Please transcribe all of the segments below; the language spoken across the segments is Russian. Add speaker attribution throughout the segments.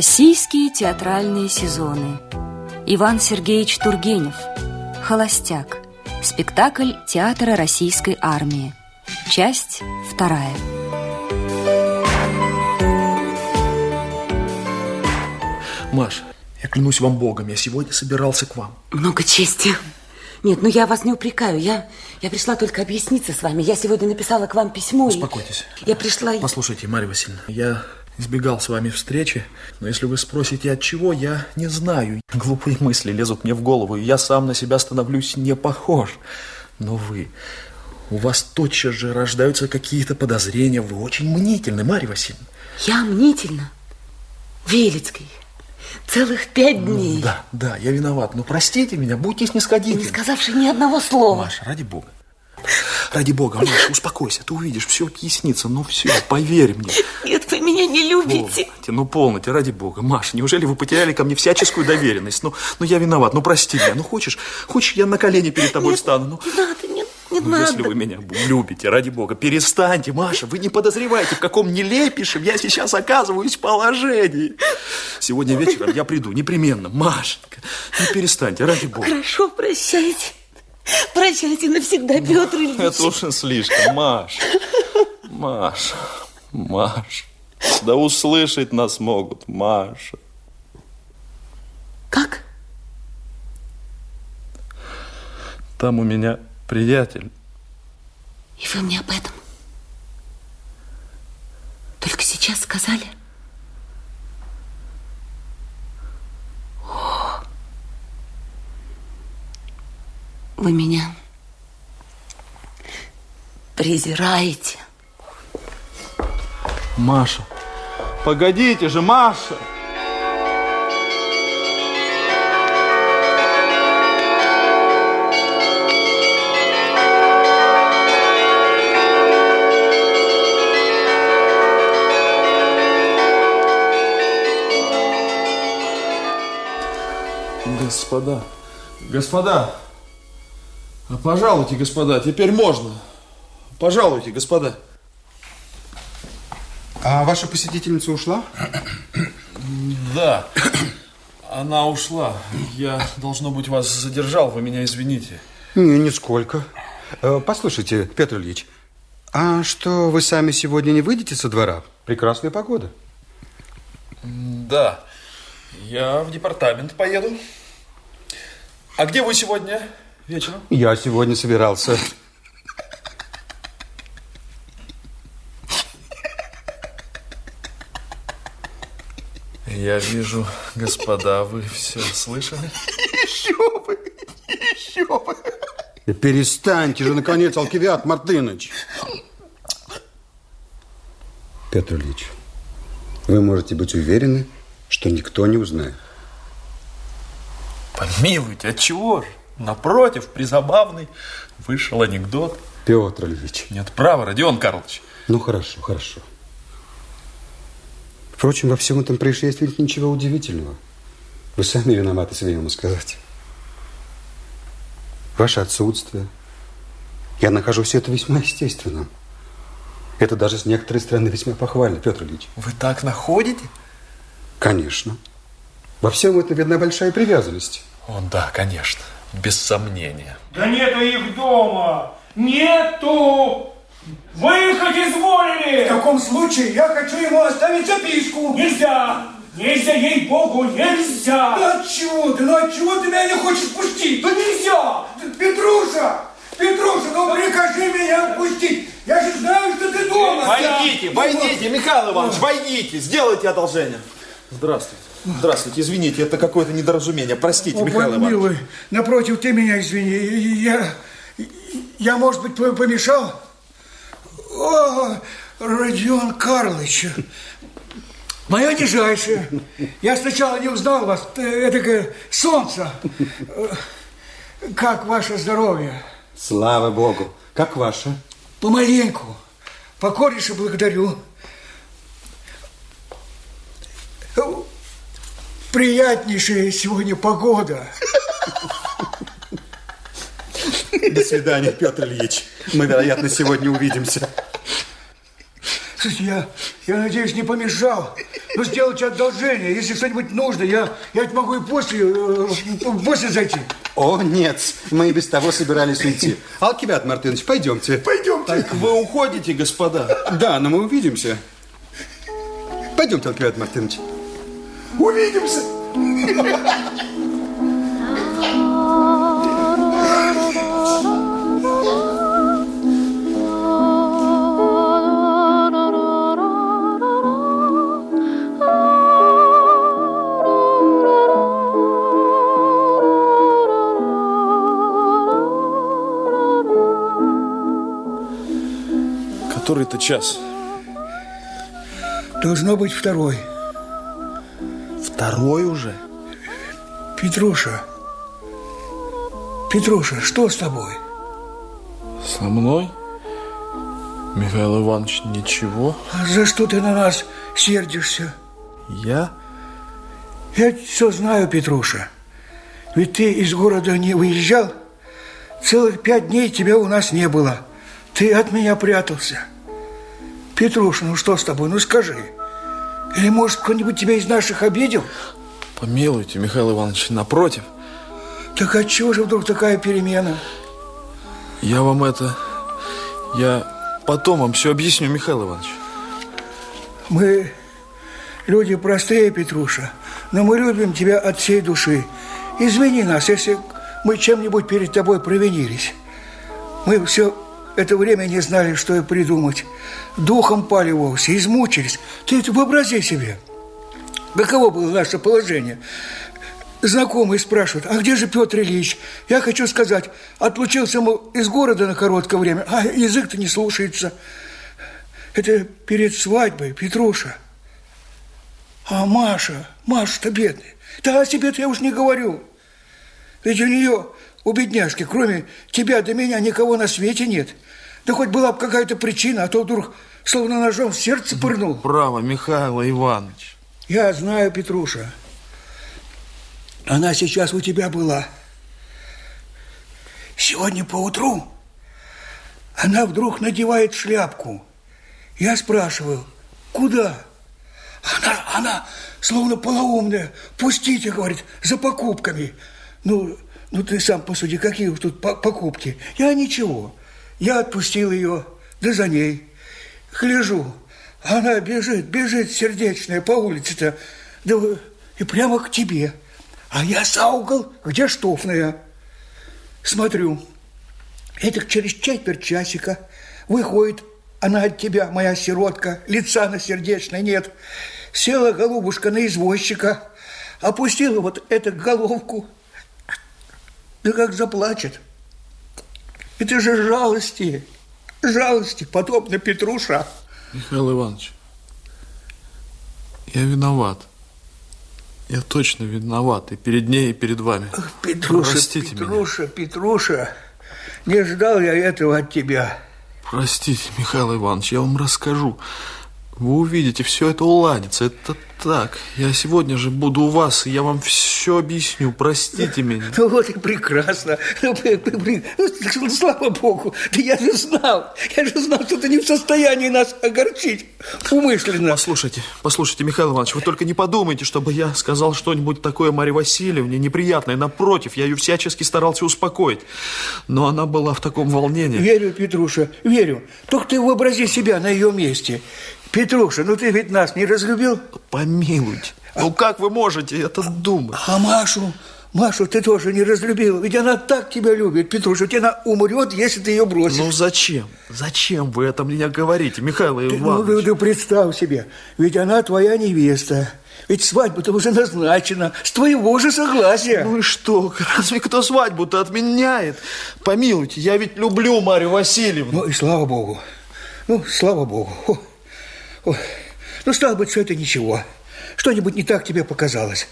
Speaker 1: Российские театральные сезоны. Иван Сергеевич Тургенев. Холостяк. Спектакль театра российской армии. Часть вторая.
Speaker 2: Маш, я клянусь вам Богом, я сегодня собирался к вам.
Speaker 3: Много чести. Нет, ну я вас не упрекаю. Я, я пришла только объясниться с вами. Я сегодня написала к вам письмо.
Speaker 2: Успокойтесь.
Speaker 3: И... Я пришла...
Speaker 2: Послушайте, Марья Васильевна, я избегал с вами встречи, но если вы спросите, от чего, я не знаю. Глупые мысли лезут мне в голову, и я сам на себя становлюсь не похож. Но вы, у вас тотчас же рождаются какие-то подозрения, вы очень мнительны, Марья Васильевна.
Speaker 3: Я мнительна? Велицкий, целых пять дней.
Speaker 2: Ну, да, да, я виноват, но простите меня, будьте снисходительны.
Speaker 3: Не сказавший ни одного слова.
Speaker 2: Маша, ради бога. Ради бога, Маша, успокойся, ты увидишь, все объяснится, ну все, поверь мне.
Speaker 3: Нет, вы меня не любите.
Speaker 2: Полноте, ну полноте, ради бога. Маша, неужели вы потеряли ко мне всяческую доверенность? Ну, ну я виноват, ну прости меня, ну хочешь, хочешь, я на колени перед тобой
Speaker 3: нет,
Speaker 2: встану? Ну,
Speaker 3: не надо, нет, не
Speaker 2: ну,
Speaker 3: надо.
Speaker 2: если вы меня любите, ради бога, перестаньте, Маша, вы не подозреваете, в каком нелепейшем я сейчас оказываюсь положении. Сегодня вечером я приду, непременно, Машенька, ну перестаньте, ради бога.
Speaker 3: Хорошо, прощайте. Прощайте навсегда, Петр Ильич.
Speaker 2: Это уже слишком, Маш. Маша, Маша. Да услышать нас могут, Маша.
Speaker 3: Как?
Speaker 2: Там у меня приятель.
Speaker 3: И вы мне об этом только сейчас сказали? Вы меня презираете.
Speaker 2: Маша, погодите же, Маша! Господа, господа, а пожалуйте, господа, теперь можно. Пожалуйте, господа.
Speaker 4: А ваша посетительница ушла?
Speaker 2: Да, она ушла. Я, должно быть, вас задержал, вы меня извините.
Speaker 4: Не, нисколько. Э, Послушайте, Петр Ильич, а что, вы сами сегодня не выйдете со двора? Прекрасная погода.
Speaker 2: Да, я в департамент поеду. А где вы сегодня вечером?
Speaker 4: Я сегодня собирался.
Speaker 2: Я вижу, господа, вы все слышали?
Speaker 4: Еще бы, еще бы. Да перестаньте же, наконец, Алкивиад Мартыныч. Петр Ильич, вы можете быть уверены, что никто не узнает.
Speaker 2: Помилуйте, от чего же? Напротив, призабавный вышел анекдот.
Speaker 4: Петр Ильич.
Speaker 2: Нет права, Родион Карлович.
Speaker 4: Ну, хорошо, хорошо. Впрочем, во всем этом происшествии нет ничего удивительного. Вы сами виноваты, смею сказать. Ваше отсутствие. Я нахожу все это весьма естественным. Это даже с некоторой стороны весьма похвально, Петр Ильич.
Speaker 2: Вы так находите?
Speaker 4: Конечно. Во всем этом видна большая привязанность.
Speaker 2: О, да, конечно. Без сомнения.
Speaker 5: Да нету их дома! Нету! Выехать изволили!
Speaker 6: В таком случае я хочу ему оставить записку.
Speaker 5: Нельзя! Нельзя, ей-богу, нельзя!
Speaker 6: Да отчего ты, ну отчего ты меня не хочешь пустить? Да нельзя! Петруша! Петруша, ну прикажи меня отпустить! Я же знаю, что ты дома!
Speaker 2: Войдите, войдите, Михаил Иванович, войдите, сделайте одолжение. Здравствуйте. Здравствуйте, извините, это какое-то недоразумение. Простите,
Speaker 6: О,
Speaker 2: Михаил Иванович.
Speaker 6: милый, напротив, ты меня извини. Я, я, может быть, помешал? О, Родион Карлович, мое нижайшее. Я сначала не узнал вас. Это солнце. Как ваше здоровье?
Speaker 4: Слава Богу. Как ваше?
Speaker 6: Помаленьку. Покорнейше благодарю. Приятнейшая сегодня погода.
Speaker 4: До свидания, Петр Ильич. Мы, вероятно, сегодня увидимся.
Speaker 6: Слушайте, я, я надеюсь, не помешал. ну, сделать одолжение. Если что-нибудь нужно, я, я ведь могу и после, э, после зайти.
Speaker 4: О, нет, мы и без того собирались уйти. Алкивиад Мартынович, пойдемте.
Speaker 6: Пойдемте.
Speaker 2: Так вы уходите, господа.
Speaker 4: Да, но мы увидимся. Пойдемте, Алкивиад Мартынович.
Speaker 6: Увидимся.
Speaker 2: Который это час?
Speaker 6: Должно быть второй.
Speaker 2: Второй уже?
Speaker 6: Петруша. Петруша, что с тобой?
Speaker 2: Со мной? Михаил Иванович, ничего.
Speaker 6: А за что ты на нас сердишься?
Speaker 2: Я?
Speaker 6: Я все знаю, Петруша. Ведь ты из города не выезжал. Целых пять дней тебя у нас не было. Ты от меня прятался. Петруша, ну что с тобой? Ну скажи. Или, может, кто-нибудь тебя из наших обидел?
Speaker 2: Помилуйте, Михаил Иванович, напротив.
Speaker 6: Так отчего же вдруг такая перемена?
Speaker 2: Я вам это... Я потом вам все объясню, Михаил Иванович.
Speaker 6: Мы люди простые, Петруша, но мы любим тебя от всей души. Извини нас, если мы чем-нибудь перед тобой провинились. Мы все это время не знали, что и придумать. Духом пали вовсе, измучились. Ты это вообрази себе. Каково было наше положение? Знакомые спрашивают, а где же Петр Ильич? Я хочу сказать, отлучился ему из города на короткое время, а язык-то не слушается. Это перед свадьбой, Петруша. А Маша, Маша-то бедная. Да о себе-то я уж не говорю. Ведь у нее, у бедняжки, кроме тебя до меня, никого на свете нет. Да хоть была бы какая-то причина, а то вдруг словно ножом в сердце пырнул.
Speaker 2: Право, Михаил Иванович.
Speaker 6: Я знаю, Петруша. Она сейчас у тебя была. Сегодня поутру она вдруг надевает шляпку. Я спрашиваю, куда? Она, она словно полоумная. Пустите, говорит, за покупками. Ну, ну ты сам посуди, какие тут покупки? Я ничего. Я отпустил ее, да за ней. Гляжу, она бежит, бежит сердечная по улице-то, да и прямо к тебе. А я за угол, где штофная. Смотрю, это через четверть часика выходит она от тебя, моя сиротка, лица на сердечной нет. Села голубушка на извозчика, опустила вот эту головку, да как заплачет. Это же жалости, жалости, подобно Петруша.
Speaker 2: Михаил Иванович, я виноват. Я точно виноват и перед ней, и перед вами.
Speaker 6: Ах, Петруша,
Speaker 2: Простите
Speaker 6: Петруша, меня. Петруша, не ждал я этого от тебя.
Speaker 2: Простите, Михаил Иванович, я вам расскажу. Вы увидите, все это уладится. Это так. Я сегодня же буду у вас, и я вам все объясню. Простите меня.
Speaker 6: Ну вот и прекрасно. Ну, слава Богу. Да я же знал. Я же знал, что ты не в состоянии нас огорчить умышленно.
Speaker 2: Послушайте, послушайте, Михаил Иванович, вы только не подумайте, чтобы я сказал что-нибудь такое Марье Васильевне неприятное. Напротив, я ее всячески старался успокоить. Но она была в таком волнении.
Speaker 6: Верю, Петруша, верю. Только ты вообрази себя на ее месте. Петруша, ну ты ведь нас не разлюбил?
Speaker 2: Помилуйте. Ну как вы можете это думать?
Speaker 6: А Машу? Машу ты тоже не разлюбил. Ведь она так тебя любит, Петруша. Ведь она умрет, если ты ее бросишь.
Speaker 2: Ну зачем? Зачем вы это мне говорите, Михаил
Speaker 6: ты,
Speaker 2: Иванович?
Speaker 6: Ну, ты представь себе. Ведь она твоя невеста. Ведь свадьба-то уже назначена. С твоего же согласия.
Speaker 2: Ну и что? Разве кто свадьбу-то отменяет? Помилуйте, я ведь люблю Марию Васильевну.
Speaker 6: Ну и слава богу. Ну, слава богу. Ой, ну, стало быть, все это ничего. Что-нибудь не так тебе показалось.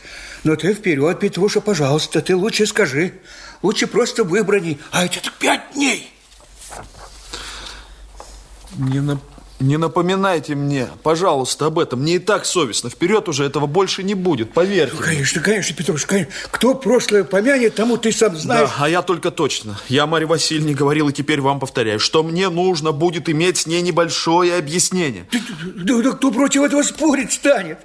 Speaker 6: Но ты вперед, Петруша, пожалуйста, ты лучше скажи. Лучше просто выбрани. А это пять дней.
Speaker 2: Не, на... Не напоминайте мне, пожалуйста, об этом. Мне и так совестно. Вперед уже этого больше не будет, поверьте.
Speaker 6: Ну, конечно, конечно, Петруш, конечно. Кто прошлое помянет, тому ты сам знаешь.
Speaker 2: Да, а я только точно. Я Марье Васильевне говорил и теперь вам повторяю, что мне нужно будет иметь с ней небольшое объяснение.
Speaker 6: Да, да, да кто против этого спорить станет?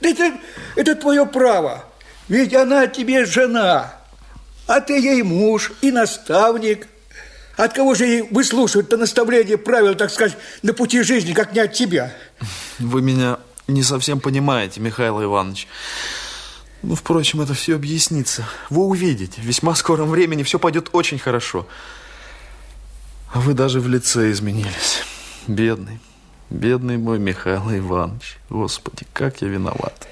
Speaker 6: Да это, это твое право. Ведь она тебе жена, а ты ей муж и наставник. От кого же ей выслушивать-то наставление правил, так сказать, на пути жизни, как не от тебя?
Speaker 2: Вы меня не совсем понимаете, Михаил Иванович. Ну, впрочем, это все объяснится. Вы увидите, в весьма скором времени все пойдет очень хорошо. А вы даже в лице изменились. Бедный, бедный мой Михаил Иванович. Господи, как я виноват.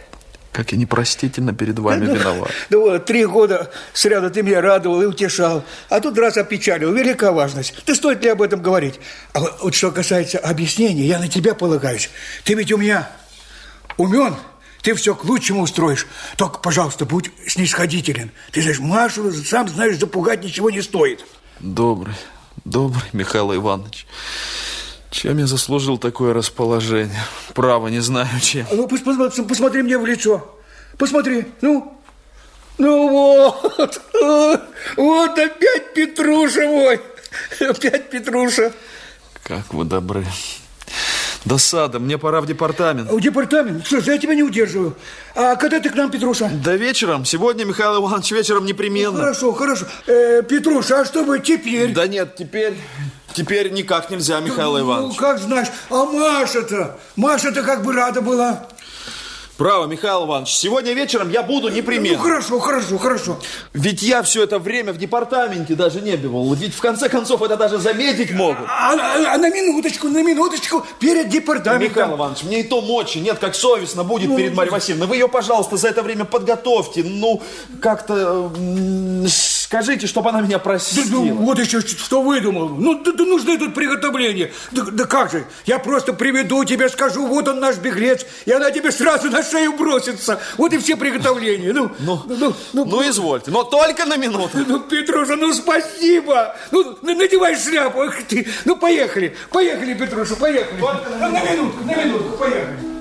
Speaker 2: Как я непростительно перед вами
Speaker 6: да,
Speaker 2: виноват.
Speaker 6: Да вот, три года сряду ты меня радовал и утешал, а тут раз опечалил. Велика важность. Ты стоит ли об этом говорить? А вот, вот что касается объяснений, я на тебя полагаюсь. Ты ведь у меня умен, ты все к лучшему устроишь. Только, пожалуйста, будь снисходителен. Ты знаешь, Машу, сам знаешь, запугать ничего не стоит.
Speaker 2: Добрый, добрый Михаил Иванович. Чем я заслужил такое расположение? Право, не знаю чем.
Speaker 6: Ну, посмотри, посмотри мне в лицо. Посмотри, ну. Ну вот, вот опять Петруша мой. Опять Петруша.
Speaker 2: Как вы добры. Досада, мне пора в департамент.
Speaker 6: В департамент? Что ж, я тебя не удерживаю. А когда ты к нам, Петруша?
Speaker 2: Да вечером. Сегодня, Михаил Иванович, вечером непременно.
Speaker 6: Ну, хорошо, хорошо. Э, Петруша, а что бы теперь?
Speaker 2: Да нет, теперь... Теперь никак нельзя, Михаил
Speaker 6: ну,
Speaker 2: Иванович.
Speaker 6: Ну, как знаешь. А Маша-то? Маша-то как бы рада была.
Speaker 2: Право, Михаил Иванович, сегодня вечером я буду непременно.
Speaker 6: Ну, хорошо, хорошо, хорошо.
Speaker 2: Ведь я все это время в департаменте даже не бывал. Ведь в конце концов это даже заметить могут.
Speaker 6: А, а, а на минуточку, на минуточку, перед департаментом.
Speaker 2: Михаил Иванович, мне и то мочи нет, как совестно будет ну, перед Марьей Васильевной. Вы ее, пожалуйста, за это время подготовьте. Ну, как-то скажите, чтобы она меня простила.
Speaker 6: Да, ну, вот еще что выдумал. Ну, да, да нужны тут приготовления. Да, да как же, я просто приведу тебе, скажу, вот он наш беглец, и она тебе сразу на шею бросится. Вот и все приготовления. Ну,
Speaker 2: ну, ну, ну, ну извольте, но только на минуту.
Speaker 6: Ну, Петруша, ну спасибо. Ну, надевай шляпу. Ах ты. Ну, поехали. Поехали, Петруша, поехали. Только на, на минутку, на минутку, поехали.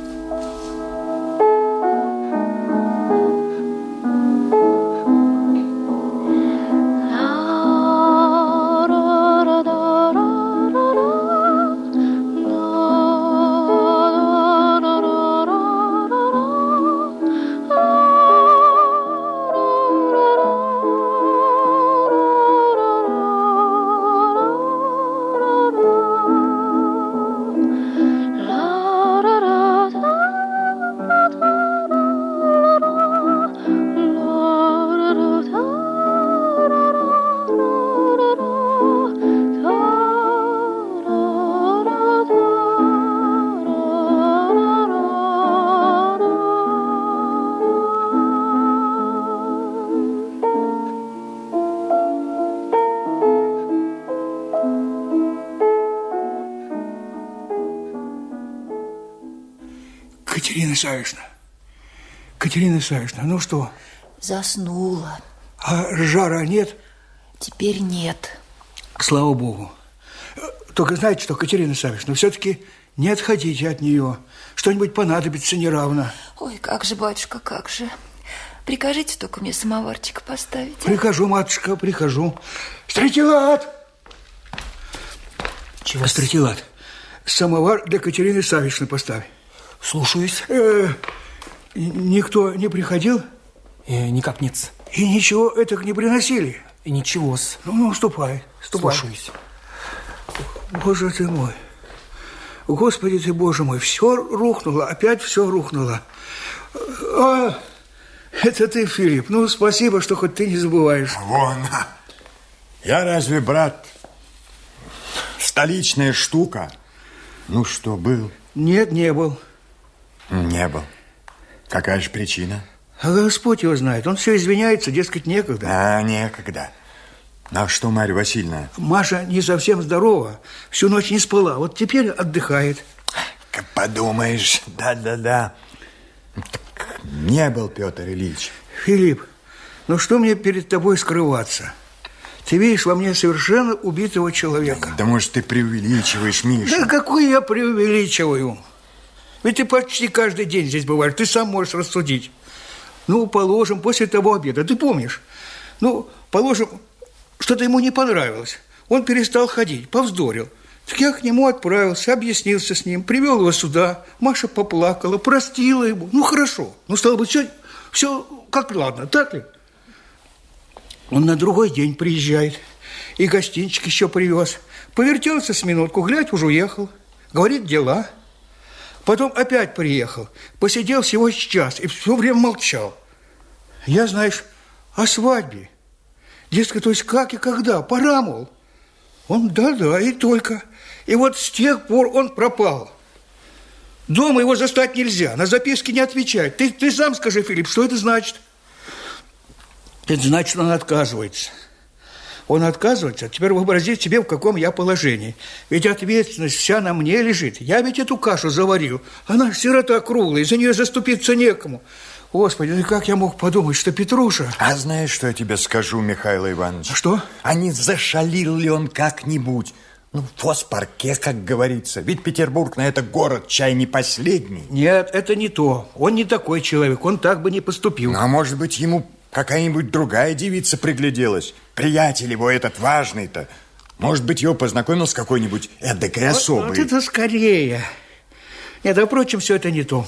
Speaker 6: Савишна. Катерина Савишна, ну что?
Speaker 7: Заснула.
Speaker 6: А жара нет?
Speaker 7: Теперь нет.
Speaker 6: Слава Богу. Только знаете что, Катерина Савишна, все-таки не отходите от нее. Что-нибудь понадобится неравно.
Speaker 7: Ой, как же, батюшка, как же. Прикажите только мне самоварчик поставить. А?
Speaker 6: Прикажу, матушка, прикажу. Стратилат!
Speaker 8: Чего?
Speaker 6: Стратилат. Самовар для Катерины Савишны поставь.
Speaker 8: Слушаюсь.
Speaker 6: Э, никто не приходил?
Speaker 8: Э, никак нет.
Speaker 6: И ничего это не приносили?
Speaker 8: И ничего -с.
Speaker 6: Ну, ну, ступай, ступай.
Speaker 8: Слушаюсь.
Speaker 6: Боже ты мой. Господи ты, Боже мой, все рухнуло, опять все рухнуло. А, это ты, Филипп. Ну, спасибо, что хоть ты не забываешь.
Speaker 9: Вон. Я разве, брат, столичная штука? Ну что, был?
Speaker 6: Нет, не был.
Speaker 9: Не был. Какая же причина?
Speaker 6: А Господь его знает. Он все извиняется, дескать, некогда.
Speaker 9: А, некогда. А что, Марья Васильевна?
Speaker 6: Маша не совсем здорова. Всю ночь не спала. Вот теперь отдыхает.
Speaker 9: Как подумаешь. Да-да-да. Не был Петр Ильич.
Speaker 6: Филипп, ну что мне перед тобой скрываться? Ты видишь во мне совершенно убитого человека.
Speaker 9: Да может, ты преувеличиваешь, Миша.
Speaker 6: Да какой я преувеличиваю? Ведь ты почти каждый день здесь бываешь, ты сам можешь рассудить. Ну, положим, после того обеда, ты помнишь? Ну, положим, что-то ему не понравилось. Он перестал ходить, повздорил. Так я к нему отправился, объяснился с ним, привел его сюда. Маша поплакала, простила ему. Ну, хорошо. Ну, стало быть, все, все как ладно, так ли? Он на другой день приезжает. И гостинчик еще привез. Повертелся с минутку, глядь, уже уехал. Говорит, дела. Потом опять приехал. Посидел всего час и все время молчал. Я, знаешь, о свадьбе. Дескать, то есть как и когда? Пора, мол. Он, да-да, и только. И вот с тех пор он пропал. Дома его застать нельзя, на записки не отвечает. Ты, ты сам скажи, Филипп, что это значит? Это значит, он отказывается. Он отказывается. Теперь вообрази себе, в каком я положении. Ведь ответственность вся на мне лежит. Я ведь эту кашу заварил. Она сирота круглая, за нее заступиться некому. Господи, ну как я мог подумать, что Петруша...
Speaker 9: А знаешь, что я тебе скажу, Михаил Иванович?
Speaker 6: Что?
Speaker 9: А не зашалил ли он как-нибудь? Ну, в фоспарке, как говорится. Ведь Петербург на это город, чай не последний.
Speaker 6: Нет, это не то. Он не такой человек, он так бы не поступил.
Speaker 9: Ну, а может быть, ему какая-нибудь другая девица пригляделась? Приятель его этот важный-то. Может быть, его познакомил с какой-нибудь эдакой особой.
Speaker 6: Вот, это скорее. Нет, а впрочем, все это не то.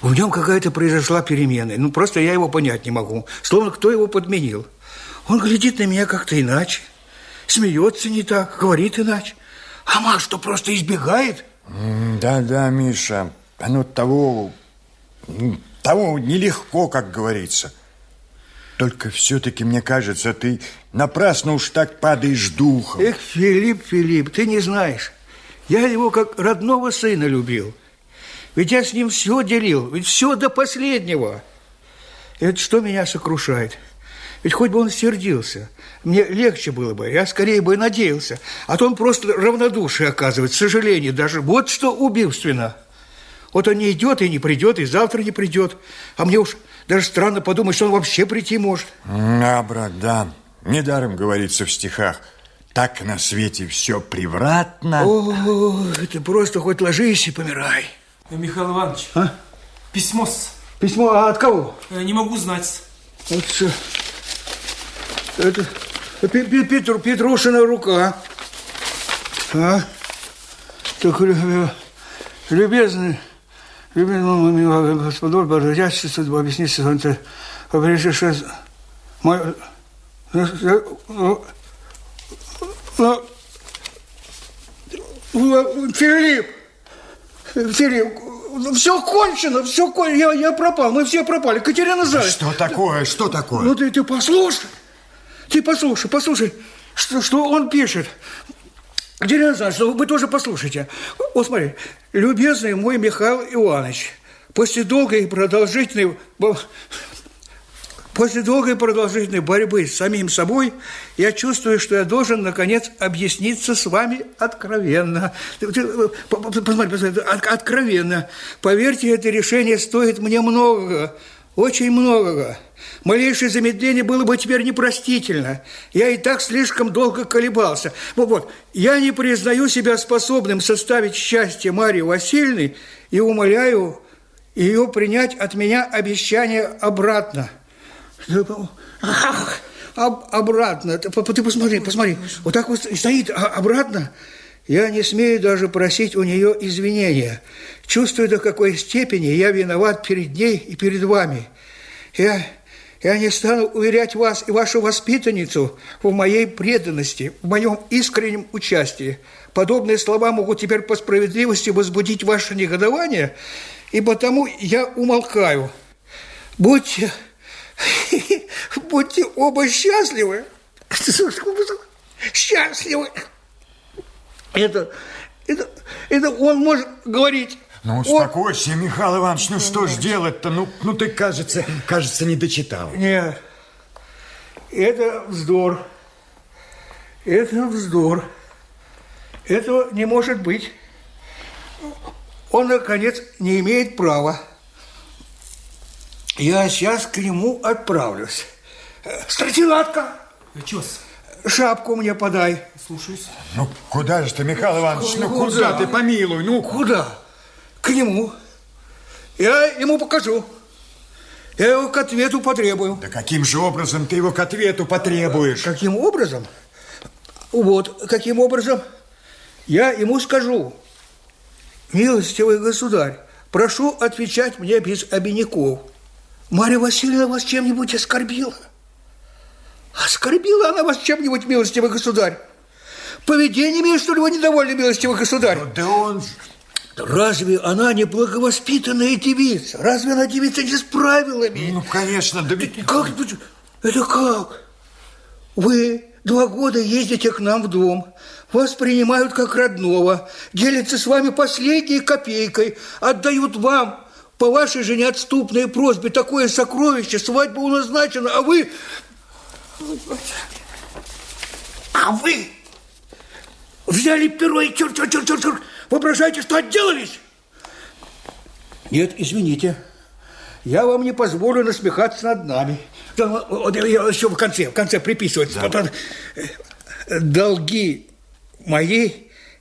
Speaker 6: В нем какая-то произошла перемена. Ну, просто я его понять не могу. Словно кто его подменил. Он глядит на меня как-то иначе. Смеется не так, говорит иначе. А Маш что, просто избегает?
Speaker 9: Да-да, Миша. Оно того... Того нелегко, как говорится. Только все-таки, мне кажется, ты напрасно уж так падаешь духом.
Speaker 6: Эх, Филипп, Филипп, ты не знаешь. Я его как родного сына любил. Ведь я с ним все делил, ведь все до последнего. Это что меня сокрушает? Ведь хоть бы он сердился, мне легче было бы, я скорее бы надеялся. А то он просто равнодушие оказывает, сожаление даже. Вот что убийственно. Вот он не идет и не придет, и завтра не придет. А мне уж даже странно подумать, что он вообще прийти может.
Speaker 9: Да, брат, да. Недаром говорится в стихах. Так на свете все превратно.
Speaker 6: О, ты просто хоть ложись и помирай.
Speaker 8: Михаил Иванович,
Speaker 6: а?
Speaker 8: письмо -с.
Speaker 6: Письмо а от кого?
Speaker 8: Я не могу знать.
Speaker 6: Вот что. Это Петр, Петрушина рука. А? Так, любезный, любезный господор, божащийся, объясниться, он прежде мой... Филипп, Филипп, все кончено, все кончено, я, я пропал, мы все пропали. Катерина Заяц.
Speaker 9: Что такое, что такое?
Speaker 6: Ну ты, ты послушай, ты послушай, послушай, что, что он пишет. Катерина Заяц, вы тоже послушайте. Вот смотри, любезный мой Михаил Иванович, после долгой и продолжительной После долгой продолжительной борьбы с самим собой я чувствую, что я должен, наконец, объясниться с вами откровенно. Посмотри, посмотри, откровенно. Поверьте, это решение стоит мне многого, очень многого. Малейшее замедление было бы теперь непростительно. Я и так слишком долго колебался. Вот, вот, я не признаю себя способным составить счастье Марии Васильевны и умоляю ее принять от меня обещание обратно. Ах, обратно. Ты посмотри, посмотри. Вот так вот стоит а, обратно. Я не смею даже просить у нее извинения. Чувствую, до какой степени я виноват перед ней и перед вами. Я, я не стану уверять вас и вашу воспитанницу в моей преданности, в моем искреннем участии. Подобные слова могут теперь по справедливости возбудить ваше негодование, и потому я умолкаю. Будьте Будьте оба счастливы. Счастливы. Это, это, это он может говорить.
Speaker 9: Ну, успокойся, он... Михаил Иванович, ну что ж делать-то? Ну, ну ты, кажется, кажется, не дочитал.
Speaker 6: Нет, это вздор. Это вздор. Этого не может быть. Он, наконец, не имеет права. Я сейчас к нему отправлюсь. Стратилатка!
Speaker 8: Чёс?
Speaker 6: Шапку мне подай.
Speaker 8: Слушаюсь.
Speaker 9: Ну, куда же ты, Михаил Иванович? Ну, куда ты, помилуй? Ну,
Speaker 6: Куда? К нему. Я ему покажу. Я его к ответу потребую.
Speaker 9: Да каким же образом ты его к ответу потребуешь?
Speaker 6: Каким образом? Вот, каким образом? Я ему скажу. Милостивый государь, прошу отвечать мне без обиняков. Марья Васильевна вас чем-нибудь оскорбила? Оскорбила она вас чем-нибудь, милостивый государь? Поведениями, что ли, вы недовольны, милостивый государь?
Speaker 9: Да он...
Speaker 6: Разве она не благовоспитанная девица? Разве она девица не с правилами?
Speaker 9: Ну, конечно, да ведь...
Speaker 6: Как? Это как? Вы два года ездите к нам в дом, вас принимают как родного, делятся с вами последней копейкой, отдают вам по вашей же неотступной просьбе такое сокровище, свадьба у назначена, а вы... А вы взяли перо и чур чур чур чур чур воображаете, что отделались? Нет, извините, я вам не позволю насмехаться над нами. Да, я еще в конце, в конце приписывается. Потом, э, Долги мои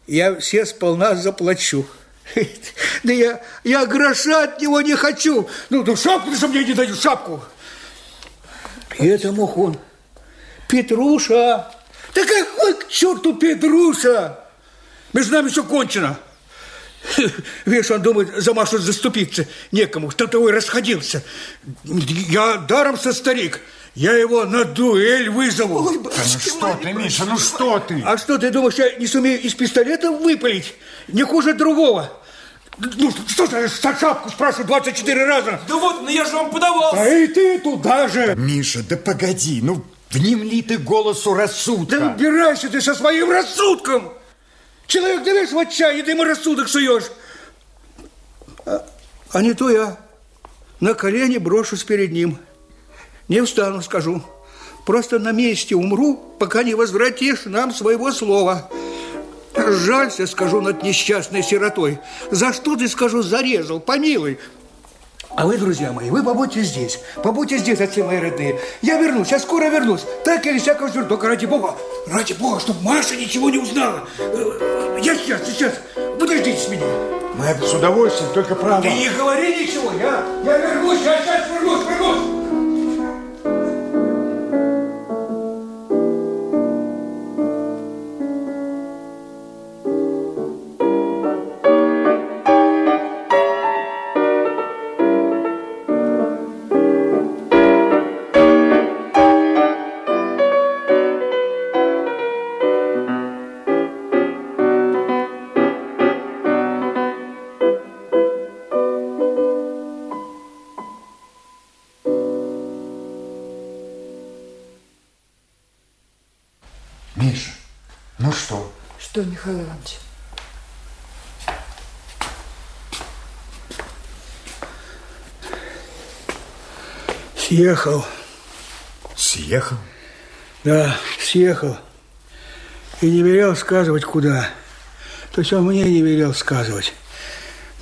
Speaker 6: я все сполна заплачу. Да я, я гроша от него не хочу. Ну, ну шапку ты мне не дают, шапку. И это мог он. Петруша! Да какой к черту Петруша? Между нами все кончено. Видишь, он думает, за Машу заступиться некому, что твой расходился. Я даром со старик. Я его на дуэль вызову.
Speaker 9: Да
Speaker 6: Ой,
Speaker 9: ну
Speaker 6: батюшки
Speaker 9: что
Speaker 6: мои,
Speaker 9: ты, Миша, ну что ты?
Speaker 6: А что, ты думаешь, я не сумею из пистолета выпалить? Не хуже другого. Ну, что ты за шапку спрашиваю 24 раза?
Speaker 8: Да вот, ну я же вам подавал.
Speaker 6: А и ты туда же.
Speaker 9: Миша, да погоди, ну, внемли ты голосу рассудка.
Speaker 6: Да убирайся ты со своим рассудком. Человек, да весь в отчаянии, ты ему рассудок суешь. А, а не то я на колени брошусь перед ним. Не встану, скажу. Просто на месте умру, пока не возвратишь нам своего слова. Жалься, скажу, над несчастной сиротой. За что ты, скажу, зарезал, помилуй. А вы, друзья мои, вы побудьте здесь. Побудьте здесь, отцы мои родные. Я вернусь, я скоро вернусь. Так или всякого жду, только ради Бога, ради Бога, чтобы Маша ничего не узнала. Э, Я сейчас, сейчас. Подождите меня.
Speaker 9: Мы это с удовольствием, только право.
Speaker 6: Ты не говори ничего, я, я вернусь, я сейчас вернусь, вернусь.
Speaker 7: Михаил Иванович?
Speaker 6: Съехал.
Speaker 9: Съехал?
Speaker 6: Да, съехал. И не велел сказывать, куда. То есть он мне не велел сказывать.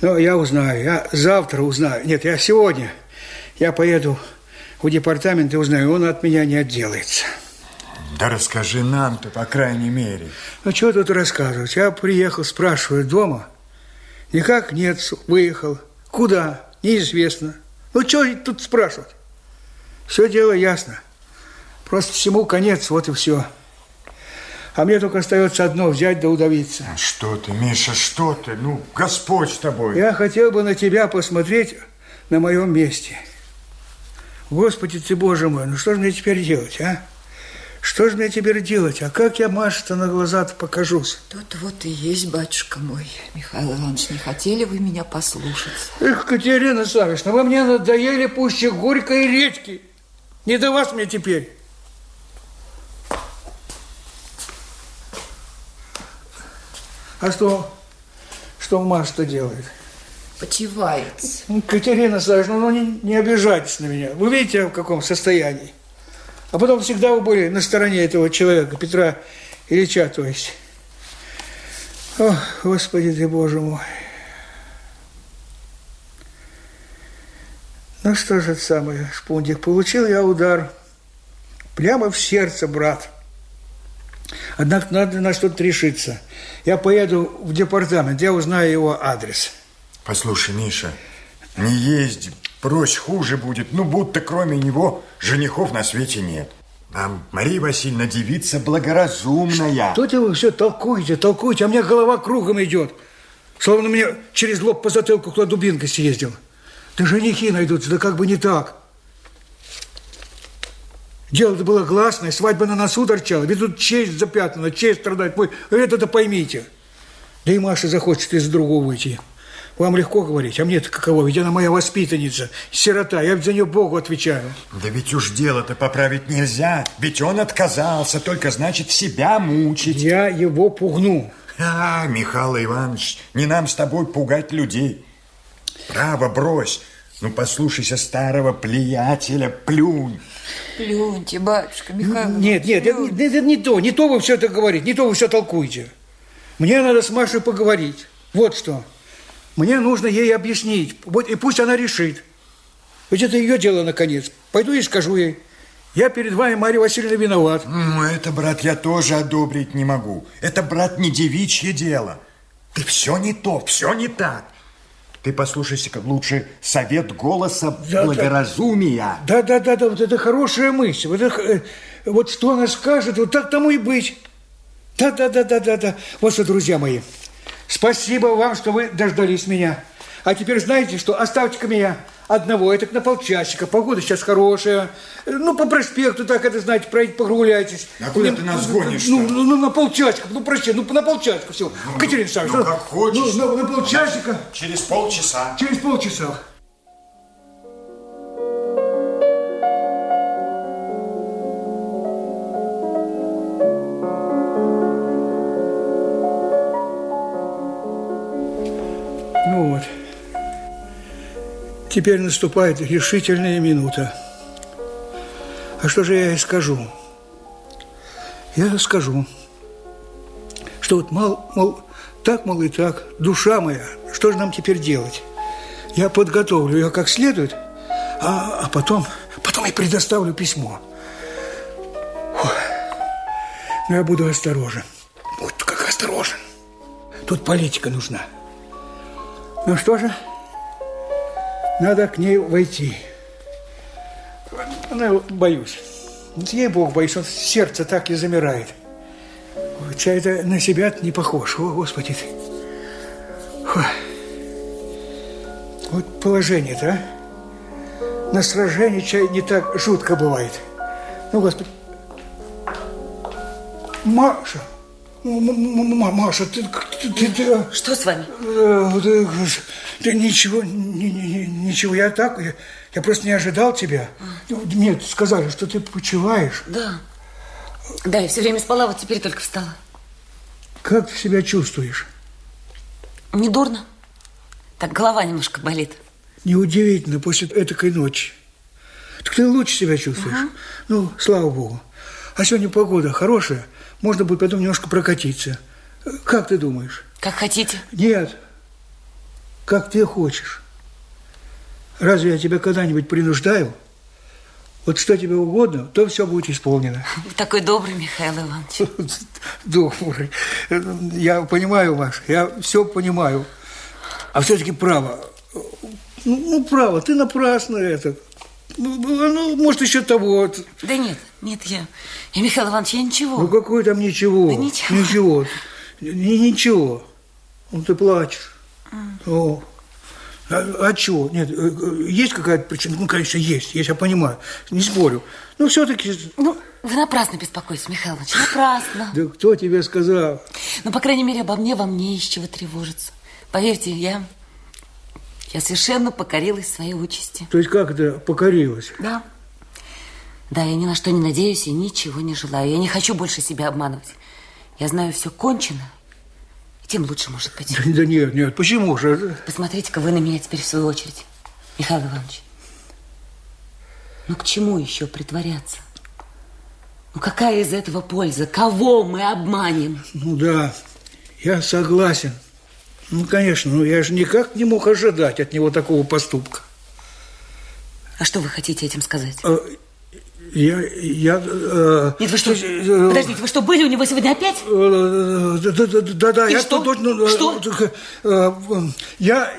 Speaker 6: Но я узнаю, я завтра узнаю. Нет, я сегодня. Я поеду в департамент и узнаю, он от меня не отделается.
Speaker 9: Да расскажи нам-то, по крайней мере.
Speaker 6: Ну, что тут рассказывать? Я приехал, спрашиваю, дома? Никак нет, выехал. Куда? Неизвестно. Ну, что тут спрашивать? Все дело ясно. Просто всему конец, вот и все. А мне только остается одно – взять да удавиться.
Speaker 9: Что ты, Миша, что ты? Ну, Господь с тобой.
Speaker 6: Я хотел бы на тебя посмотреть на моем месте. Господи ты, Боже мой, ну что же мне теперь делать, а? Что же мне теперь делать? А как я Маше-то на глаза-то покажусь?
Speaker 7: Тут вот и есть, батюшка мой. Михаил Иванович, не хотели вы меня послушаться?
Speaker 6: Эх, Катерина Савишна, вы мне надоели пуще горькой редьки. Не до вас мне теперь. А что? Что Маша-то делает?
Speaker 7: Почивается.
Speaker 6: Катерина Савишна, ну не, не обижайтесь на меня. Вы видите, в каком состоянии. А потом всегда вы были на стороне этого человека, Петра Ильича, то есть. О, Господи ты, Боже мой. Ну что же это самое, Шпундик, получил я удар прямо в сердце, брат. Однако надо на что-то решиться. Я поеду в департамент, я узнаю его адрес.
Speaker 9: Послушай, Миша, не езди, брось, хуже будет. Ну, будто кроме него женихов на свете нет. Нам Мария Васильевна девица благоразумная.
Speaker 6: Что вы все толкуете, толкуете, а у меня голова кругом идет. Словно мне через лоб по затылку куда дубинка съездил. Да женихи найдутся, да как бы не так. Дело-то было гласное, свадьба на носу торчала. Ведь тут честь запятнана, честь страдает. Вы это-то поймите. Да и Маша захочет из другого выйти. Вам легко говорить, а мне-то каково? Ведь она моя воспитанница, сирота, я за нее Богу отвечаю.
Speaker 9: Да ведь уж дело-то поправить нельзя. Ведь он отказался, только значит себя мучить.
Speaker 6: Я его пугну.
Speaker 9: А, Михаил Иванович, не нам с тобой пугать людей. Право, брось. Ну, послушайся старого приятеля, плюнь.
Speaker 7: Плюньте, батюшка, Михаил.
Speaker 6: Нет, нет, это, это, это не то, не то вы все это говорите, не то вы все толкуете. Мне надо с Машей поговорить. Вот что. Мне нужно ей объяснить. Вот, и пусть она решит. Ведь это ее дело, наконец. Пойду и скажу ей. Я перед вами, Марья Васильевна, виноват.
Speaker 9: Ну, это, брат, я тоже одобрить не могу. Это, брат, не девичье дело. Ты все не то, все не так. Ты послушайся-ка лучше совет голоса да, благоразумия.
Speaker 6: Да, да, да, да, вот это хорошая мысль. Вот, это, э, вот что она скажет, вот так тому и быть. Да, да, да, да, да, да. Вот что, друзья мои, спасибо вам, что вы дождались меня. А теперь знаете что, оставьте-ка меня одного, это на полчасика. Погода сейчас хорошая. Ну, по проспекту так, это, знаете, пройти, прогуляйтесь.
Speaker 9: А куда ну, ты нас гонишь
Speaker 6: ну, ну, ну, на полчасика, ну, прости, ну, на полчасика все.
Speaker 9: Ну,
Speaker 6: Катерина
Speaker 9: Александровна. Ну, как хочешь.
Speaker 6: Ну, на, на полчасика.
Speaker 9: Через полчаса.
Speaker 6: Через полчаса. Теперь наступает решительная минута. А что же я ей скажу? Я скажу, что вот, мол, мол, так, мол, и так, душа моя, что же нам теперь делать? Я подготовлю ее как следует, а, а потом, потом я предоставлю письмо. Но я буду осторожен. Вот как осторожен. Тут политика нужна. Ну что же, надо к ней войти. Ну, боюсь. Ей Бог боюсь, он сердце так и замирает. Чай это на себя не похож. О, Господи ты. Фу. Вот положение-то, а? На сражении чай не так жутко бывает. Ну, Господи. Маша. Маша, ты, ты, ты, ты...
Speaker 3: Что с вами?
Speaker 6: Э, да ничего, ни, ни, ничего, я так, я, я просто не ожидал тебя. А. Мне сказали, что ты почиваешь.
Speaker 3: Да. Да, я все время спала, вот теперь только встала.
Speaker 6: Как ты себя чувствуешь?
Speaker 3: Не дурно. Так голова немножко болит.
Speaker 6: Неудивительно после этой ночи. Так ты лучше себя чувствуешь? Угу. Ну, слава богу. А сегодня погода хорошая, можно будет потом немножко прокатиться. Как ты думаешь?
Speaker 3: Как хотите.
Speaker 6: Нет, как ты хочешь. Разве я тебя когда-нибудь принуждаю? Вот что тебе угодно, то все будет исполнено.
Speaker 3: Вы такой добрый, Михаил Иванович.
Speaker 6: Добрый. Я понимаю, Маш, я все понимаю. А все-таки право. Ну, право, ты напрасно это. Ну, ну, может, еще того.
Speaker 3: Да нет, нет, я... Я, Михаил Иванович, я ничего.
Speaker 6: Ну, какой там ничего?
Speaker 3: Да ничего.
Speaker 6: Ничего. Ничего. Ну, ты плачешь. О. А, а чего? Нет, э, э, есть какая-то причина? Ну, конечно, есть, есть, я понимаю, не спорю. Но все-таки...
Speaker 3: Ну, вы напрасно беспокоитесь, Михаил Иванович, напрасно.
Speaker 6: Да кто тебе сказал?
Speaker 3: Ну, по крайней мере, обо мне вам не из чего тревожиться. Поверьте, я... Я совершенно покорилась своей участи.
Speaker 6: То есть как это покорилась?
Speaker 3: Да. Да, я ни на что не надеюсь и ничего не желаю. Я не хочу больше себя обманывать. Я знаю, все кончено, тем лучше, может быть. Да,
Speaker 6: да нет, нет, почему же?
Speaker 3: Посмотрите-ка вы на меня теперь в свою очередь, Михаил Иванович. Ну, к чему еще притворяться? Ну, какая из этого польза? Кого мы обманем?
Speaker 6: Ну, да, я согласен. Ну, конечно, но я же никак не мог ожидать от него такого поступка.
Speaker 3: А что вы хотите этим сказать?
Speaker 6: А, Я, я... э,
Speaker 3: Нет, вы что,
Speaker 6: э,
Speaker 3: подождите, вы что, были у него сегодня опять?
Speaker 6: э, Да, да, да, да, да,
Speaker 3: И
Speaker 6: я
Speaker 3: что?
Speaker 6: тут, ну, э,
Speaker 3: Что?
Speaker 6: э, я,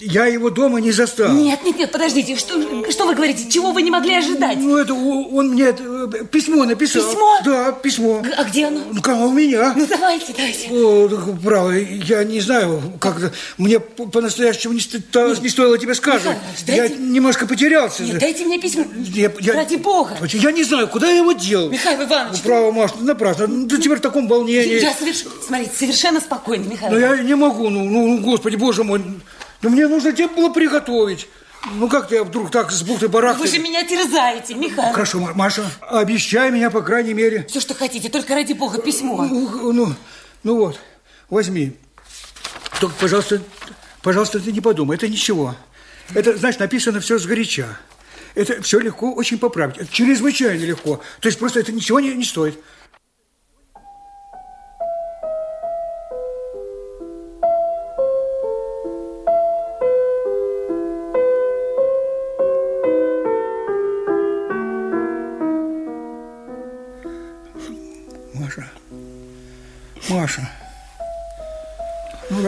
Speaker 6: я его дома не застал.
Speaker 3: Нет, нет, нет, подождите, что, что вы говорите? Чего вы не могли ожидать?
Speaker 6: Ну, это он мне э, письмо написал.
Speaker 3: Письмо?
Speaker 6: Да, письмо.
Speaker 3: А где оно?
Speaker 6: Ну, как у меня.
Speaker 3: Ну, давайте, давайте.
Speaker 6: О, так, право, я не знаю, как мне по- по-настоящему не, сто- та- не стоило тебе сказать.
Speaker 3: Михаил Иванович,
Speaker 6: Я
Speaker 3: дайте-
Speaker 6: немножко потерялся.
Speaker 3: Нет, дайте мне письмо.
Speaker 6: Я, я-
Speaker 3: Ради бога.
Speaker 6: Я не знаю, куда я его дел.
Speaker 3: Михаил Иванович.
Speaker 6: Ну, право, Маш, ну, напрасно. Ну, Ты теперь в таком волнении.
Speaker 3: Я соверш... Смотрите, совершенно спокойно, Михаил
Speaker 6: Но я не могу, ну, ну, ну, господи, боже мой. Ну, мне нужно тебе было приготовить. Ну, как ты вдруг так с бухты барахты?
Speaker 3: Вы же меня терзаете, Михаил.
Speaker 6: Хорошо, Ма- Маша, обещай меня, по крайней мере.
Speaker 3: Все, что хотите, только ради бога, письмо.
Speaker 6: Ну, ну, ну вот, возьми. Только, пожалуйста, пожалуйста, ты не подумай, это ничего. Это, знаешь, написано все сгоряча. Это все легко очень поправить. Это чрезвычайно легко. То есть просто это ничего не, не стоит.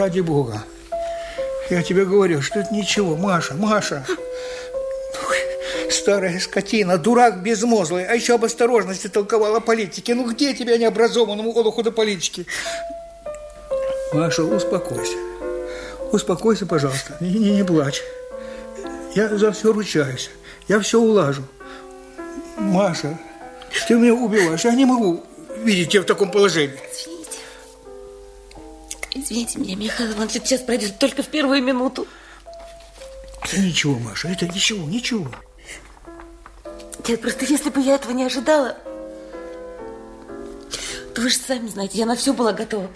Speaker 6: Ради бога, я тебе говорю, что это ничего, Маша, Маша. Старая скотина, дурак безмозглый, а еще об осторожности толковала политики. Ну где тебя необразованному олуху до политики? Маша, успокойся. Успокойся, пожалуйста, не, не, не плачь. Я за все ручаюсь, я все улажу. Маша, ты меня убиваешь, я не могу видеть тебя в таком положении.
Speaker 3: Извините. Меня, Михаил Иванович, сейчас пройдет только в первую минуту.
Speaker 6: Это ничего, Маша, это ничего, ничего.
Speaker 3: Нет, просто если бы я этого не ожидала, то вы же сами знаете, я на все была готова.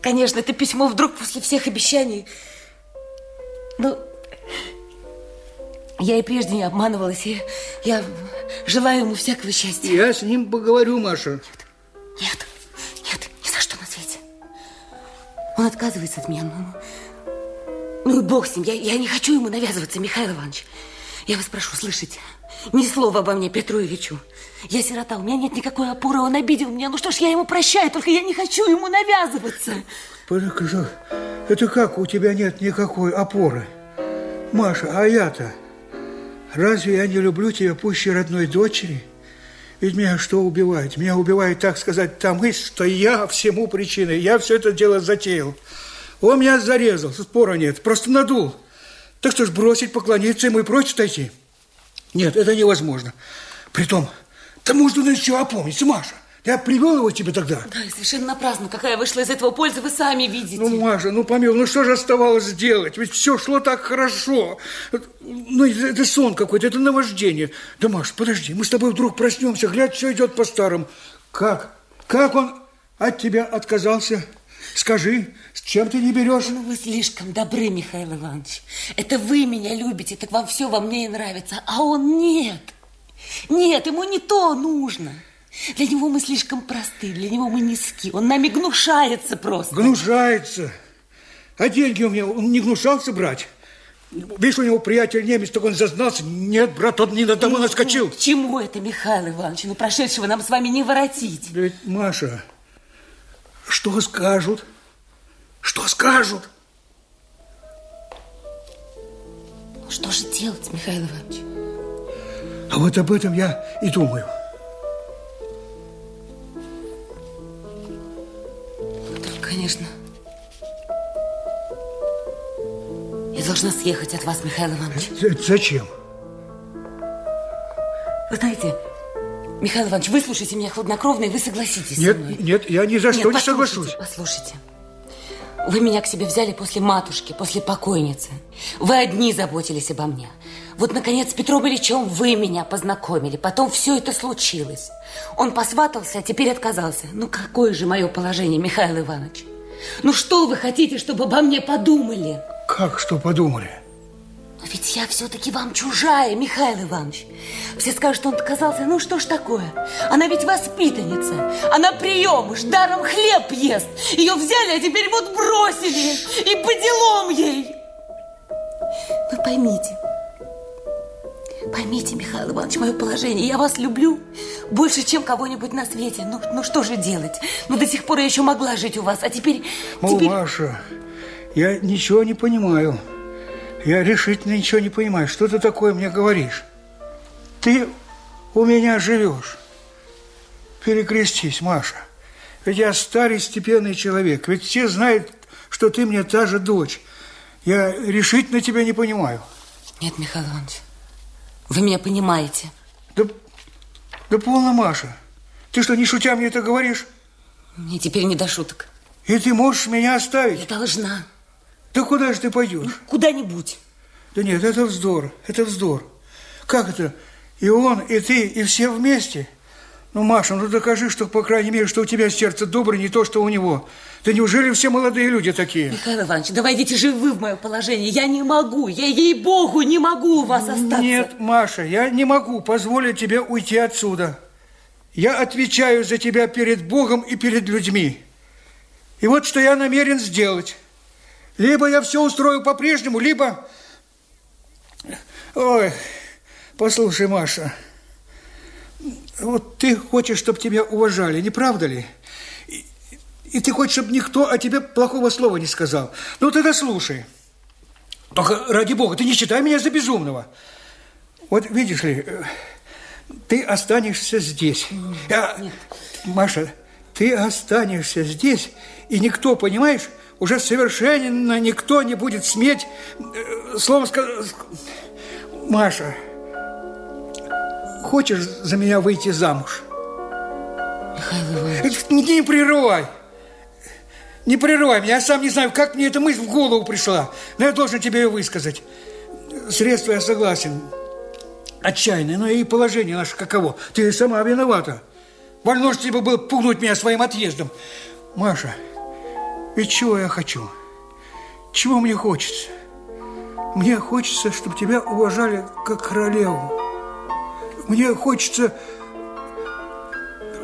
Speaker 3: Конечно, это письмо вдруг после всех обещаний. Но я и прежде не обманывалась, и я желаю ему всякого счастья.
Speaker 6: Я с ним поговорю, Маша.
Speaker 3: Нет, нет, Он отказывается от меня. Ну, ну и бог с ним, я, я не хочу ему навязываться, Михаил Иванович. Я вас прошу, слышите? Ни слова обо мне Петру Ильичу. Я сирота, у меня нет никакой опоры, он обидел меня. Ну что ж, я ему прощаю, только я не хочу ему навязываться.
Speaker 6: Подожди, Это как у тебя нет никакой опоры? Маша, а я-то? Разве я не люблю тебя пуще родной дочери? Ведь меня что убивает? Меня убивает, так сказать, та мысль, что я всему причиной. Я все это дело затеял. Он меня зарезал, спора нет, просто надул. Так что ж, бросить, поклониться ему и прочь отойти? Нет, это невозможно. Притом, тому нужно еще опомниться, Маша. Я привел его тебе тогда.
Speaker 3: Да, и совершенно напрасно. Какая вышла из этого польза, вы сами видите.
Speaker 6: Ну, Маша, ну помилуй, ну что же оставалось делать? Ведь все шло так хорошо. Ну, это, это сон какой-то, это наваждение. Да, Маша, подожди, мы с тобой вдруг проснемся, глядь, все идет по-старому. Как? Как он от тебя отказался? Скажи, с чем ты не берешь?
Speaker 3: Ну, вы слишком добры, Михаил Иванович. Это вы меня любите, так вам все во мне и нравится. А он нет. Нет, ему не то нужно. Для него мы слишком просты, для него мы низки. Он нами гнушается просто.
Speaker 6: Гнушается. А деньги у меня он не гнушался брать? Видишь, у него приятель немец, так он зазнался. Нет, брат, он не на тому наскочил.
Speaker 3: К чему это, Михаил Иванович? Ну, прошедшего нам с вами не воротить.
Speaker 6: Ведь, Маша, что скажут? Что скажут?
Speaker 3: Ну, что же делать, Михаил Иванович?
Speaker 6: А вот об этом я и думаю.
Speaker 3: Конечно, я должна съехать от вас, Михаил Иванович.
Speaker 6: Зачем?
Speaker 3: Вы знаете, Михаил Иванович, выслушайте меня хладнокровно, и вы согласитесь
Speaker 6: Нет,
Speaker 3: со мной.
Speaker 6: нет, я ни за что
Speaker 3: Нет,
Speaker 6: не
Speaker 3: послушайте,
Speaker 6: соглашусь.
Speaker 3: Послушайте. Вы меня к себе взяли после матушки, после покойницы. Вы одни заботились обо мне. Вот, наконец, с Петром Ильичем вы меня познакомили. Потом все это случилось. Он посватался, а теперь отказался. Ну, какое же мое положение, Михаил Иванович? Ну, что вы хотите, чтобы обо мне подумали?
Speaker 6: Как что подумали?
Speaker 3: Но ведь я все-таки вам чужая, Михаил Иванович. Все скажут, что он отказался. Ну что ж такое? Она ведь воспитанница. Она приемыш, даром хлеб ест. Ее взяли, а теперь вот бросили. И по делам ей. Вы поймите. Поймите, Михаил Иванович, мое положение. Я вас люблю больше, чем кого-нибудь на свете. Ну, ну что же делать? Ну, до сих пор я еще могла жить у вас, а теперь...
Speaker 6: О,
Speaker 3: теперь...
Speaker 6: Маша, я ничего не понимаю. Я решительно ничего не понимаю. Что ты такое мне говоришь? Ты у меня живешь. Перекрестись, Маша. Ведь я старый степенный человек. Ведь все знают, что ты мне та же дочь. Я решительно тебя не понимаю.
Speaker 3: Нет, Михаил Иванович, вы меня понимаете.
Speaker 6: Да, да полно, Маша. Ты что, не шутя мне это говоришь?
Speaker 3: Мне теперь не до шуток.
Speaker 6: И ты можешь меня оставить?
Speaker 3: Я должна.
Speaker 6: Да куда же ты пойдешь? Ну,
Speaker 3: Куда-нибудь.
Speaker 6: Да нет, это вздор, это вздор. Как это? И он, и ты, и все вместе? Ну, Маша, ну докажи, что, по крайней мере, что у тебя сердце доброе, не то, что у него. Да неужели все молодые люди такие?
Speaker 3: Михаил Иванович, давай идите же вы в мое положение. Я не могу, я ей-богу не могу у вас остаться.
Speaker 6: Нет, Маша, я не могу позволить тебе уйти отсюда. Я отвечаю за тебя перед Богом и перед людьми. И вот что я намерен сделать. Либо я все устрою по-прежнему, либо... Ой, послушай, Маша, вот ты хочешь, чтобы тебя уважали, не правда ли? И, и ты хочешь, чтобы никто о тебе плохого слова не сказал. Ну, тогда слушай. Только ради бога, ты не считай меня за безумного. Вот видишь ли, э, ты останешься здесь. Я, Маша, ты останешься здесь, и никто, понимаешь, уже совершенно никто не будет сметь э, слово сказать. Маша, хочешь за меня выйти замуж?
Speaker 3: Михаил Иванович.
Speaker 6: Не, не прерывай. Не прерывай меня. Я сам не знаю, как мне эта мысль в голову пришла. Но я должен тебе ее высказать. Средства я согласен. Отчаянное, но и положение наше каково. Ты сама виновата. Больно же тебе было пугнуть меня своим отъездом. Маша, ведь чего я хочу? Чего мне хочется? Мне хочется, чтобы тебя уважали как королеву. Мне хочется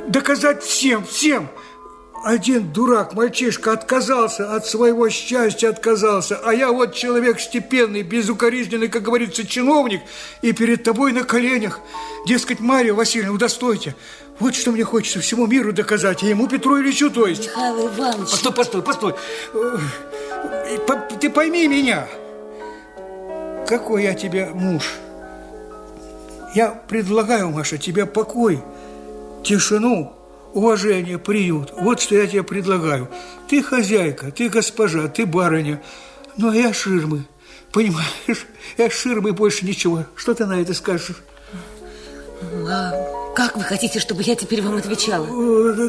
Speaker 6: доказать всем, всем. Один дурак, мальчишка, отказался от своего счастья, отказался. А я вот человек степенный, безукоризненный, как говорится, чиновник, и перед тобой на коленях. Дескать, Мария Васильевна, удостойте. Вот что мне хочется всему миру доказать, а ему, Петру Ильичу, то есть.
Speaker 3: Михаил Иванович.
Speaker 6: Постой, постой, постой. Ты пойми меня. Какой я тебе муж? Я предлагаю, Маша, тебе покой, тишину, уважение, приют. Вот что я тебе предлагаю. Ты хозяйка, ты госпожа, ты барыня. Ну, а я ширмы. Понимаешь? Я ширмы больше ничего. Что ты на это скажешь?
Speaker 3: А как вы хотите, чтобы я теперь вам отвечала?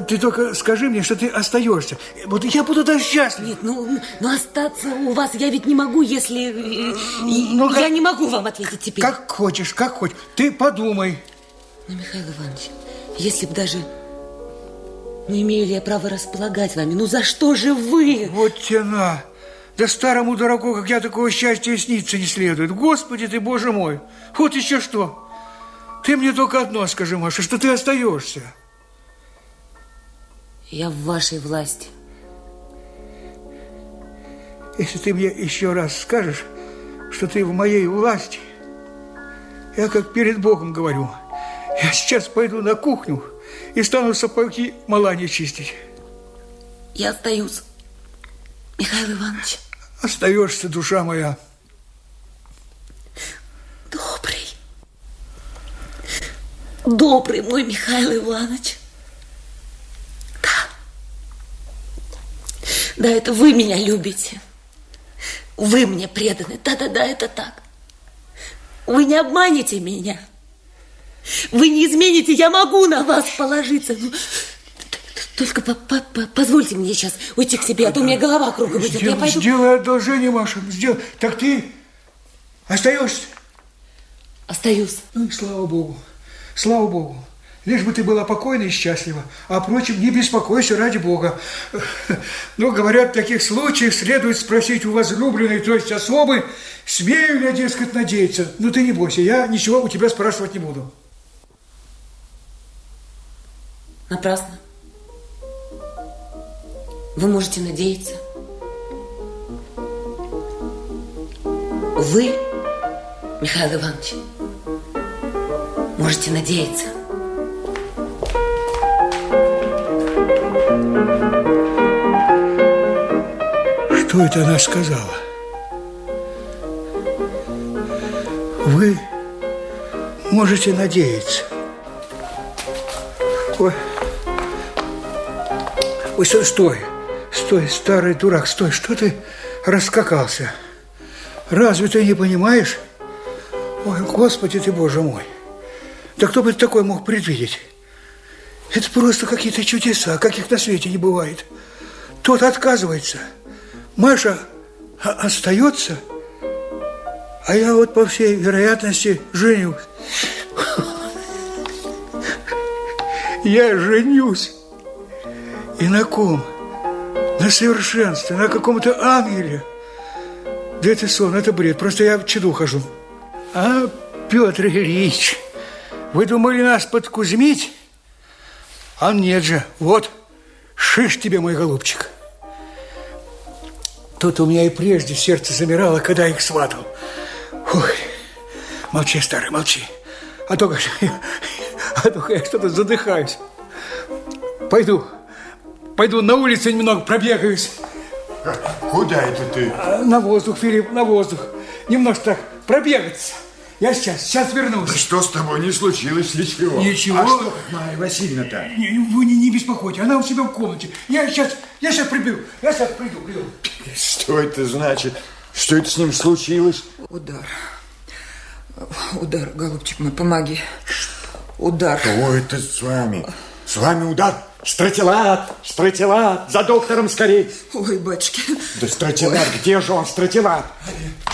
Speaker 6: Ты только скажи мне, что ты остаешься. Вот я буду даже счастлив.
Speaker 3: Нет, ну, ну остаться у вас я ведь не могу, если... Ну, я как... не могу вам ответить теперь.
Speaker 6: Как хочешь, как хочешь. Ты подумай.
Speaker 3: Ну, Михаил Иванович, если бы даже... Ну, имею ли я право располагать вами? Ну, за что же вы?
Speaker 6: Вот тяна. Да старому дураку, как я, такого счастья сниться не следует. Господи ты, Боже мой. Вот еще что. Ты мне только одно скажи, Маша, что ты остаешься.
Speaker 3: Я в вашей власти.
Speaker 6: Если ты мне еще раз скажешь, что ты в моей власти, я как перед Богом говорю, я сейчас пойду на кухню и стану сапоги Малане чистить.
Speaker 3: Я остаюсь, Михаил Иванович.
Speaker 6: Остаешься, душа моя.
Speaker 3: Добрый. Добрый мой Михаил Иванович. Да. Да, это вы меня любите. Вы мне преданы. Да-да-да, это так. Вы не обманете меня. Вы не измените, я могу на вас положиться. Ну, только по -по -по позвольте мне сейчас уйти к себе, а то у меня голова кругом идет.
Speaker 6: Сделай,
Speaker 3: я пойду...
Speaker 6: сделай одолжение, Маша, сделай. Так ты остаешься?
Speaker 3: Остаюсь.
Speaker 6: Ну и слава Богу. Слава Богу. Лишь бы ты была покойна и счастлива. А, впрочем, не беспокойся ради Бога. Но, говорят, в таких случаях следует спросить у возлюбленной, то есть особы, смею ли я, дескать, надеяться. Ну, ты не бойся, я ничего у тебя спрашивать не буду.
Speaker 3: Напрасно. Вы можете надеяться. Вы, Михаил Иванович, Можете надеяться.
Speaker 6: Что это она сказала? Вы можете надеяться. Ой, Ой стой, стой, старый дурак, стой, что ты раскакался? Разве ты не понимаешь? Ой, Господи ты, Боже мой. Да кто бы такое мог предвидеть? Это просто какие-то чудеса, каких на свете не бывает. Тот отказывается, Маша остается, а я вот по всей вероятности женюсь. Я женюсь. И на ком? На совершенстве, на каком-то ангеле. Да это сон, это бред, просто я в чаду хожу. А, Петр Ильич, вы думали нас подкузмить? А нет же, вот, шиш тебе, мой голубчик. Тут у меня и прежде сердце замирало, когда их сватал. Ой, молчи, старый, молчи. А то, а то я что-то задыхаюсь. Пойду, пойду на улице немного пробегаюсь.
Speaker 9: Куда это ты?
Speaker 6: На воздух, Филипп, на воздух. Немножко так пробегаться. Я сейчас, сейчас вернусь.
Speaker 9: Да что с тобой не случилось? Ничего.
Speaker 6: Ничего.
Speaker 9: А что Марья Васильевна-то?
Speaker 6: Не, вы не, не беспокойте, она у себя в комнате. Я сейчас, я сейчас приду, я сейчас приду, приду.
Speaker 9: Что это значит? Что это с ним случилось?
Speaker 7: Удар. Удар, голубчик мой, помоги. Удар.
Speaker 9: Что это с вами? С вами удар? Стратилат, стратилат, за доктором скорей.
Speaker 7: Ой, батюшки.
Speaker 9: Да стратилат, где же он, стратилат?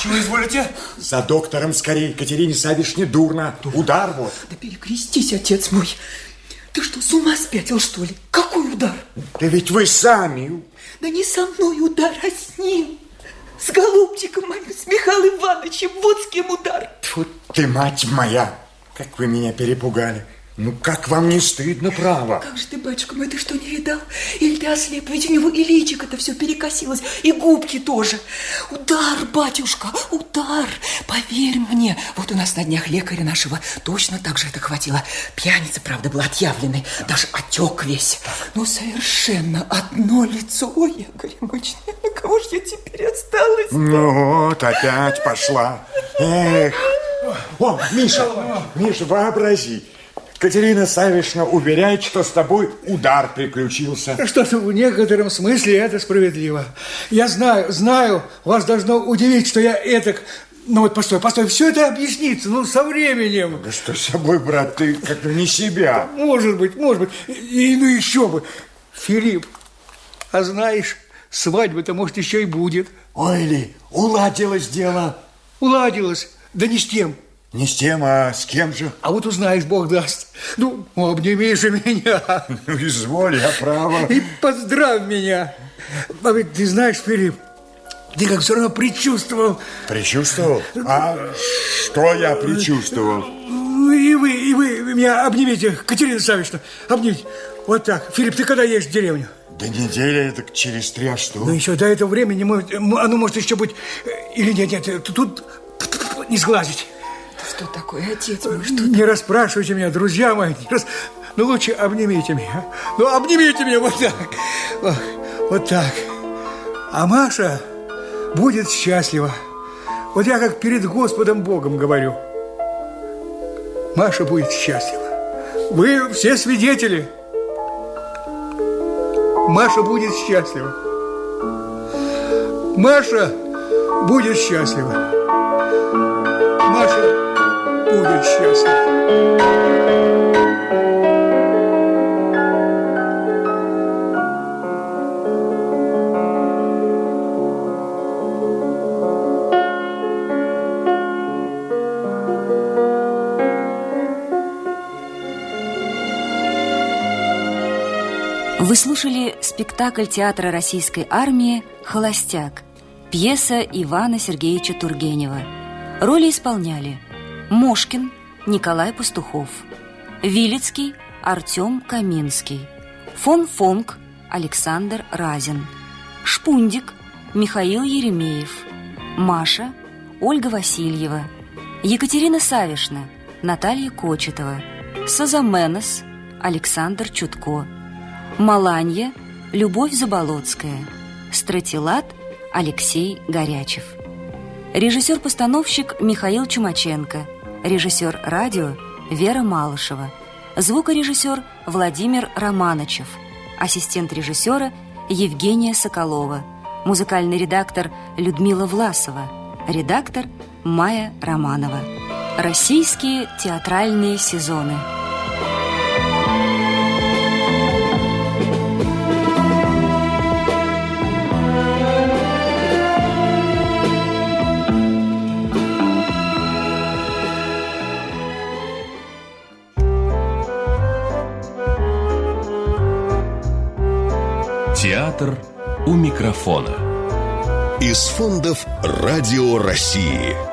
Speaker 8: Чего изволите?
Speaker 9: За доктором скорей, Катерине Савишне дурно. Удар вот.
Speaker 7: Да перекрестись, отец мой. Ты что, с ума спятил, что ли? Какой удар?
Speaker 9: Да ведь вы сами.
Speaker 7: Да не со мной удар, а с ним. С голубчиком моим, с Михаилом Ивановичем. Вот с кем удар.
Speaker 9: Тьфу ты, мать моя, как вы меня перепугали. Ну, как вам не стыдно, право?
Speaker 7: Как же ты, батюшка мой, ты что, не видал? Или ты ослеп? Ведь у него и личико это все перекосилось, и губки тоже. Удар, батюшка, удар. Поверь мне, вот у нас на днях лекаря нашего точно так же это хватило. Пьяница, правда, был отъявленный, даже отек весь. Ну, совершенно одно лицо. Ой, я горемычная, на кого же я теперь осталась?
Speaker 9: Ну вот, опять пошла. Эх. О, Миша, Миша, вообрази. Катерина Савишна уверяет, что с тобой удар приключился.
Speaker 6: Что-то в некотором смысле это справедливо. Я знаю, знаю, вас должно удивить, что я этак... Ну вот, постой, постой, все это объяснится, ну, со временем.
Speaker 9: Да что с собой, брат, ты как-то не себя.
Speaker 6: Может быть, может быть. И, ну, еще бы. Филипп, а знаешь, свадьба-то, может, еще и будет.
Speaker 9: Ой ли, уладилось дело.
Speaker 6: Уладилось, да не с тем.
Speaker 9: Не с тем, а с кем же?
Speaker 6: А вот узнаешь, Бог даст. Ну, обними же меня.
Speaker 9: Ну, изволь, я право.
Speaker 6: И поздравь меня. А ведь ты знаешь, Филипп, ты как все равно предчувствовал.
Speaker 9: Предчувствовал? А что я предчувствовал?
Speaker 6: Ну, и вы, и вы меня обнимите, Катерина Савична, обнимите. Вот так. Филипп, ты когда едешь в деревню?
Speaker 9: Да неделя это через три, а что?
Speaker 6: Ну, еще до этого времени, может, оно может еще быть... Или нет, нет, тут не сглазить.
Speaker 7: Что такое, отец мой, что
Speaker 6: Не расспрашивайте меня, друзья мои. Не рас... Ну, лучше обнимите меня. Ну, обнимите меня вот так. Вот, вот так. А Маша будет счастлива. Вот я как перед Господом Богом говорю. Маша будет счастлива. Вы все свидетели. Маша будет счастлива. Маша будет счастлива. Маша будет счастлив.
Speaker 1: Вы слушали спектакль театра российской армии «Холостяк», пьеса Ивана Сергеевича Тургенева. Роли исполняли Мошкин Николай Пастухов, Вилицкий Артем Каминский, фон Фонг Александр Разин, Шпундик Михаил Еремеев, Маша Ольга Васильева, Екатерина Савишна Наталья Кочетова, Сазаменос Александр Чутко, Маланья Любовь Заболоцкая, Стратилат Алексей Горячев. Режиссер-постановщик Михаил Чумаченко, режиссер радио Вера Малышева, звукорежиссер Владимир Романочев, ассистент режиссера Евгения Соколова, музыкальный редактор Людмила Власова, редактор Майя Романова. Российские театральные сезоны.
Speaker 10: Театр у микрофона.
Speaker 11: Из фондов «Радио России».